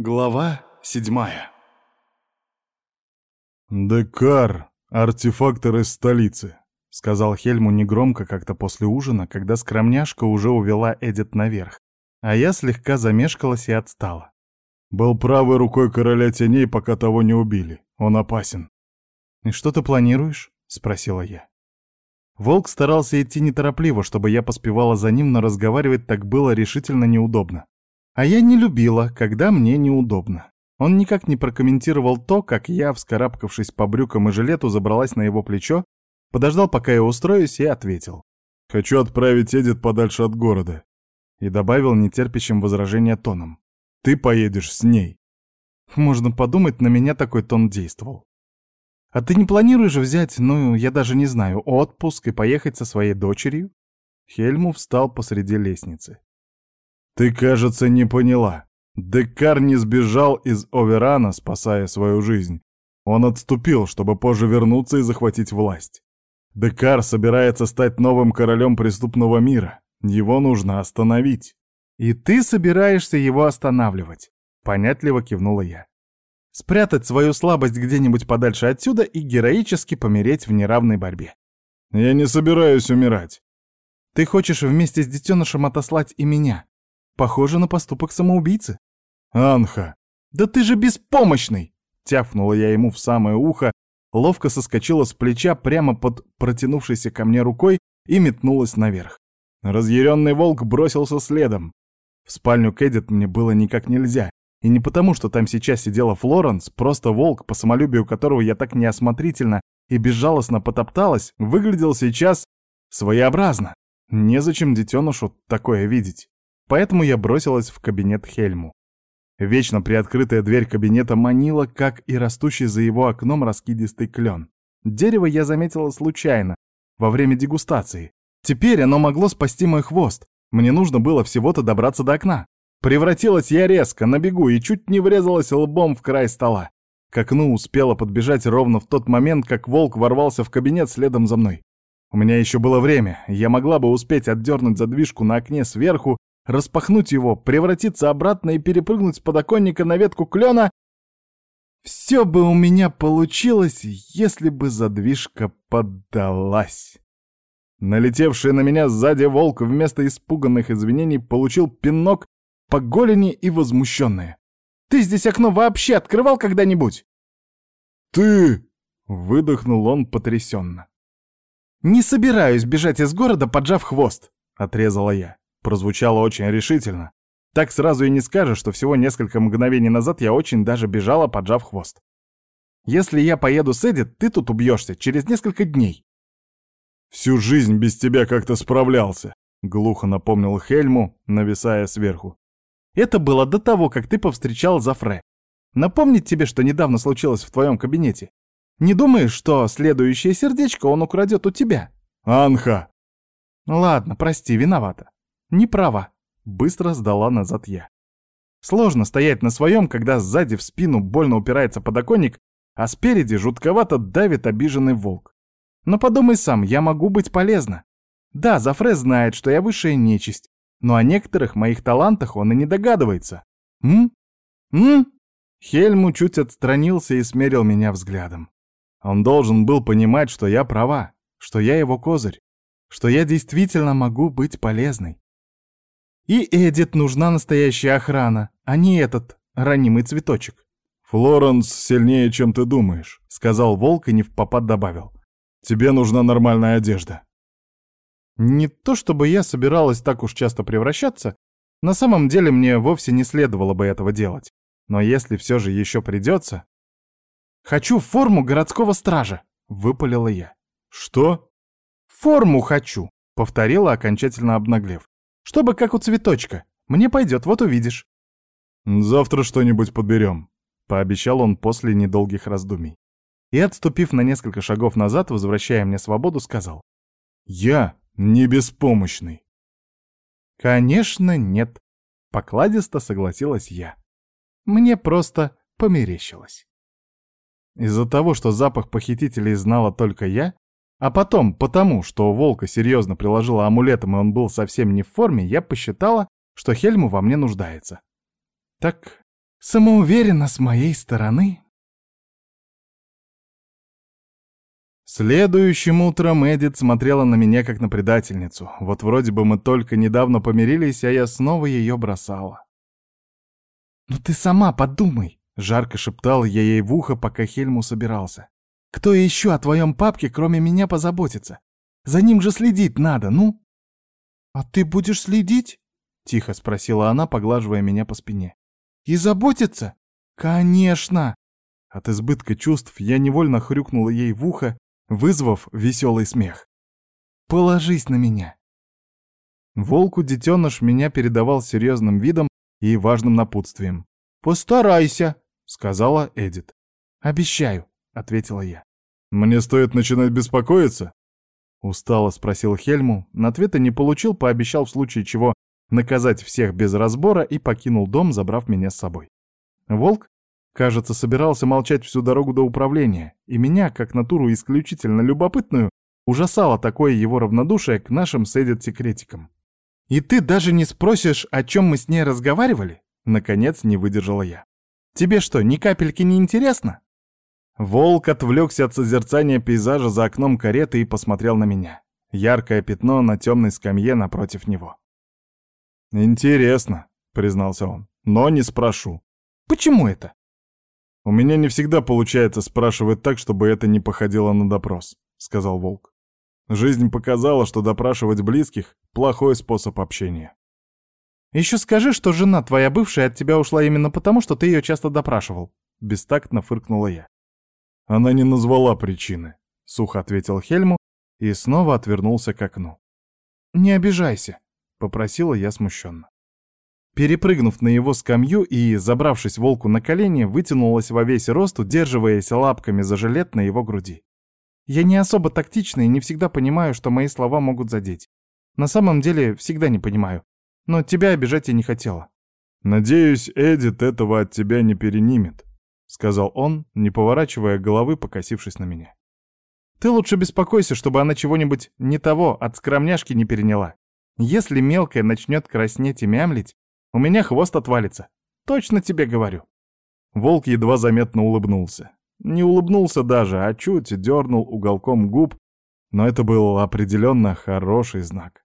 Глава седьмая «Декар, артефактор из столицы», — сказал Хельму негромко как-то после ужина, когда скромняшка уже увела Эдит наверх, а я слегка замешкалась и отстала. «Был правой рукой короля теней, пока того не убили. Он опасен». «И что ты планируешь?» — спросила я. Волк старался идти неторопливо, чтобы я поспевала за ним, но разговаривать так было решительно неудобно. А я не любила, когда мне неудобно. Он никак не прокомментировал то, как я, вскарабкавшись по брюкам и жилету, забралась на его плечо, подождал, пока я устроюсь, и ответил. «Хочу отправить Эдит подальше от города». И добавил нетерпящим возражения тоном. «Ты поедешь с ней». Можно подумать, на меня такой тон действовал. «А ты не планируешь взять, ну, я даже не знаю, отпуск и поехать со своей дочерью?» Хельму встал посреди лестницы. «Ты, кажется, не поняла. Декар не сбежал из Оверана, спасая свою жизнь. Он отступил, чтобы позже вернуться и захватить власть. Декар собирается стать новым королем преступного мира. Его нужно остановить». «И ты собираешься его останавливать?» — понятливо кивнула я. «Спрятать свою слабость где-нибудь подальше отсюда и героически помереть в неравной борьбе». «Я не собираюсь умирать». «Ты хочешь вместе с детенышем отослать и меня?» Похоже на поступок самоубийцы. Анха! Да ты же беспомощный! Тяфнула я ему в самое ухо, ловко соскочила с плеча прямо под протянувшейся ко мне рукой и метнулась наверх. Разъяренный волк бросился следом. В спальню Кэдит мне было никак нельзя. И не потому, что там сейчас сидела Флоренс, просто волк, по самолюбию которого я так неосмотрительно и безжалостно потопталась, выглядел сейчас своеобразно. Незачем детенышу такое видеть. Поэтому я бросилась в кабинет Хельму. Вечно приоткрытая дверь кабинета манила, как и растущий за его окном раскидистый клен. Дерево я заметила случайно, во время дегустации. Теперь оно могло спасти мой хвост. Мне нужно было всего-то добраться до окна. Превратилась я резко, на бегу, и чуть не врезалась лбом в край стола. К окну успела подбежать ровно в тот момент, как волк ворвался в кабинет следом за мной. У меня еще было время, я могла бы успеть отдернуть задвижку на окне сверху распахнуть его, превратиться обратно и перепрыгнуть с подоконника на ветку клена. Все бы у меня получилось, если бы задвижка поддалась. Налетевший на меня сзади волк вместо испуганных извинений получил пинок по голени и возмущенное. «Ты здесь окно вообще открывал когда-нибудь?» «Ты!» — выдохнул он потрясенно. «Не собираюсь бежать из города, поджав хвост», — отрезала я прозвучало очень решительно. Так сразу и не скажешь, что всего несколько мгновений назад я очень даже бежала, поджав хвост. Если я поеду с Эдит, ты тут убьешься через несколько дней. Всю жизнь без тебя как-то справлялся, глухо напомнил Хельму, нависая сверху. Это было до того, как ты повстречал Зафре. Напомнить тебе, что недавно случилось в твоем кабинете? Не думаешь, что следующее сердечко он украдет у тебя? Анха! Ладно, прости, виновата. Не права. Быстро сдала назад я. Сложно стоять на своем, когда сзади в спину больно упирается подоконник, а спереди жутковато давит обиженный волк. Но подумай сам, я могу быть полезна. Да, Зафре знает, что я высшая нечисть, но о некоторых моих талантах он и не догадывается. М? М? Хельму чуть отстранился и смерил меня взглядом. Он должен был понимать, что я права, что я его козырь, что я действительно могу быть полезной. И Эдит нужна настоящая охрана, а не этот ранимый цветочек. «Флоренс сильнее, чем ты думаешь», — сказал Волк и не в попад добавил. «Тебе нужна нормальная одежда». Не то чтобы я собиралась так уж часто превращаться, на самом деле мне вовсе не следовало бы этого делать. Но если все же еще придется... «Хочу форму городского стража», — выпалила я. «Что?» «Форму хочу», — повторила, окончательно обнаглев. Чтобы как у цветочка. Мне пойдет, вот увидишь. Завтра что-нибудь подберем, пообещал он после недолгих раздумий. И, отступив на несколько шагов назад, возвращая мне свободу, сказал. Я не беспомощный. Конечно, нет. Покладисто согласилась я. Мне просто померещилось. Из-за того, что запах похитителей знала только я, а потом, потому что волка серьезно приложила амулетом, и он был совсем не в форме, я посчитала, что Хельму во мне нуждается. Так Самоуверенно с моей стороны. Следующим утром Эдит смотрела на меня как на предательницу. Вот вроде бы мы только недавно помирились, а я снова ее бросала. «Ну ты сама подумай!» — жарко шептал я ей в ухо, пока Хельму собирался. «Кто еще о твоем папке, кроме меня, позаботится? За ним же следить надо, ну!» «А ты будешь следить?» — тихо спросила она, поглаживая меня по спине. «И заботиться?» «Конечно!» От избытка чувств я невольно хрюкнула ей в ухо, вызвав веселый смех. «Положись на меня!» Волку детеныш меня передавал серьезным видом и важным напутствием. «Постарайся!» — сказала Эдит. «Обещаю!» — ответила я. «Мне стоит начинать беспокоиться?» Устало спросил Хельму, на ответа не получил, пообещал в случае чего наказать всех без разбора и покинул дом, забрав меня с собой. Волк Кажется, собирался молчать всю дорогу до управления, и меня, как натуру исключительно любопытную, ужасало такое его равнодушие к нашим с секретикам. «И ты даже не спросишь, о чем мы с ней разговаривали?» Наконец не выдержала я. «Тебе что, ни капельки не интересно?» Волк отвлекся от созерцания пейзажа за окном кареты и посмотрел на меня. Яркое пятно на темной скамье напротив него. «Интересно», — признался он, — «но не спрошу». «Почему это?» «У меня не всегда получается спрашивать так, чтобы это не походило на допрос», — сказал Волк. «Жизнь показала, что допрашивать близких — плохой способ общения». «Еще скажи, что жена твоя бывшая от тебя ушла именно потому, что ты ее часто допрашивал», — бестактно фыркнула я. «Она не назвала причины», — сухо ответил Хельму и снова отвернулся к окну. «Не обижайся», — попросила я смущенно. Перепрыгнув на его скамью и, забравшись волку на колени, вытянулась во весь рост, удерживаясь лапками за жилет на его груди. Я не особо тактична и не всегда понимаю, что мои слова могут задеть. На самом деле, всегда не понимаю. Но тебя обижать я не хотела. «Надеюсь, Эдит этого от тебя не перенимет», — сказал он, не поворачивая головы, покосившись на меня. «Ты лучше беспокойся, чтобы она чего-нибудь не того от скромняшки не переняла. Если мелкая начнет краснеть и мямлить, у меня хвост отвалится. Точно тебе говорю. Волк едва заметно улыбнулся. Не улыбнулся даже, а чуть дернул уголком губ, но это был определенно хороший знак.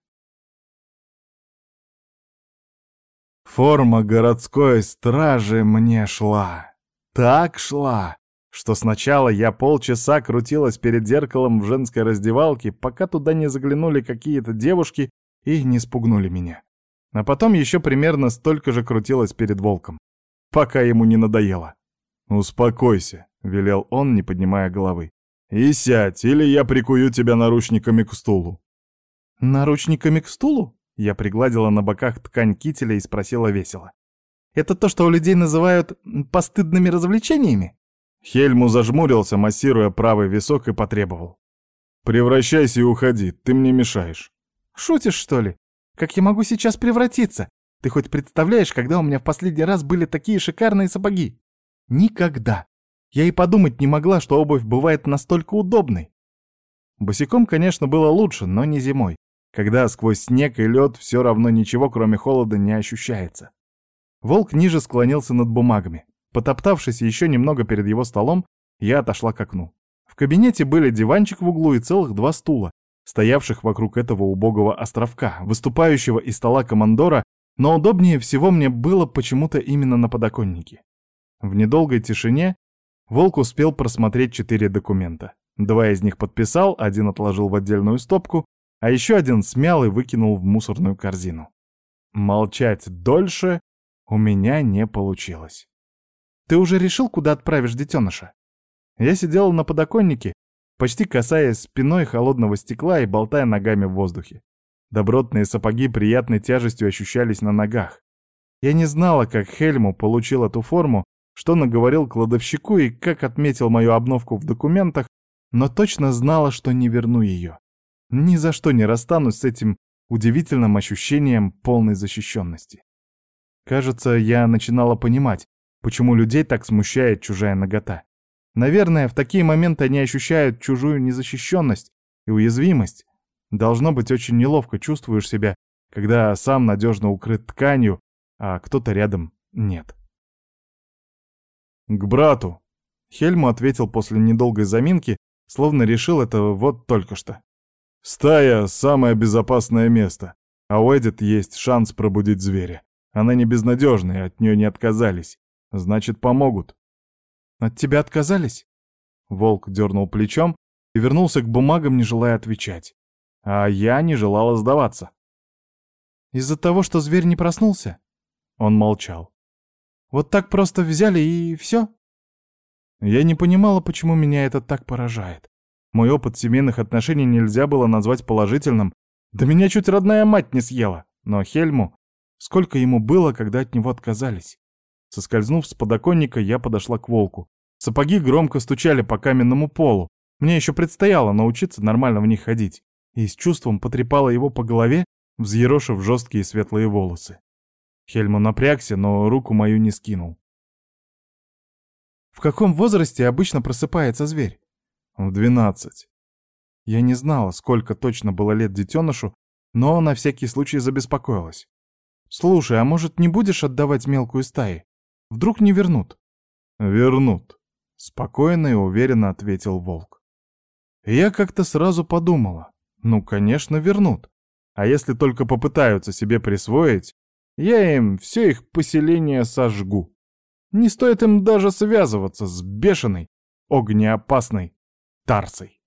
Форма городской стражи мне шла. Так шла, что сначала я полчаса крутилась перед зеркалом в женской раздевалке, пока туда не заглянули какие-то девушки и не спугнули меня. А потом еще примерно столько же крутилось перед волком, пока ему не надоело. «Успокойся», — велел он, не поднимая головы. «И сядь, или я прикую тебя наручниками к стулу». «Наручниками к стулу?» Я пригладила на боках ткань кителя и спросила весело. «Это то, что у людей называют постыдными развлечениями?» Хельму зажмурился, массируя правый висок, и потребовал. «Превращайся и уходи, ты мне мешаешь». «Шутишь, что ли? Как я могу сейчас превратиться? Ты хоть представляешь, когда у меня в последний раз были такие шикарные сапоги? Никогда. Я и подумать не могла, что обувь бывает настолько удобной. Босиком, конечно, было лучше, но не зимой, когда сквозь снег и лед все равно ничего, кроме холода, не ощущается. Волк ниже склонился над бумагами. Потоптавшись еще немного перед его столом, я отошла к окну. В кабинете были диванчик в углу и целых два стула, стоявших вокруг этого убогого островка, выступающего из стола командора, но удобнее всего мне было почему-то именно на подоконнике. В недолгой тишине Волк успел просмотреть четыре документа. Два из них подписал, один отложил в отдельную стопку, а еще один смял и выкинул в мусорную корзину. Молчать дольше у меня не получилось. «Ты уже решил, куда отправишь детеныша?» Я сидела на подоконнике, почти касаясь спиной холодного стекла и болтая ногами в воздухе. Добротные сапоги приятной тяжестью ощущались на ногах. Я не знала, как Хельму получил эту форму, что наговорил кладовщику и как отметил мою обновку в документах, но точно знала, что не верну ее. Ни за что не расстанусь с этим удивительным ощущением полной защищенности. Кажется, я начинала понимать, почему людей так смущает чужая нагота. Наверное, в такие моменты они ощущают чужую незащищенность и уязвимость. Должно быть очень неловко чувствуешь себя, когда сам надежно укрыт тканью, а кто-то рядом нет. «К брату!» Хельму ответил после недолгой заминки, словно решил это вот только что. «Стая — самое безопасное место, а у Эдит есть шанс пробудить зверя. Она не безнадежная, от нее не отказались. Значит, помогут». «От тебя отказались?» Волк дернул плечом и вернулся к бумагам, не желая отвечать. А я не желала сдаваться. «Из-за того, что зверь не проснулся?» Он молчал. «Вот так просто взяли и все?» Я не понимала, почему меня это так поражает. Мой опыт семейных отношений нельзя было назвать положительным. Да меня чуть родная мать не съела. Но Хельму... Сколько ему было, когда от него отказались? Соскользнув с подоконника, я подошла к волку. Сапоги громко стучали по каменному полу. Мне еще предстояло научиться нормально в них ходить. И с чувством потрепала его по голове, взъерошив жесткие светлые волосы. Хельму напрягся, но руку мою не скинул. В каком возрасте обычно просыпается зверь? В двенадцать. Я не знала, сколько точно было лет детенышу, но на всякий случай забеспокоилась. «Слушай, а может, не будешь отдавать мелкую стаи? Вдруг не вернут?» «Вернут», — спокойно и уверенно ответил волк. я как-то сразу подумала, ну, конечно, вернут. А если только попытаются себе присвоить, я им все их поселение сожгу. Не стоит им даже связываться с бешеной, огнеопасной Тарсой.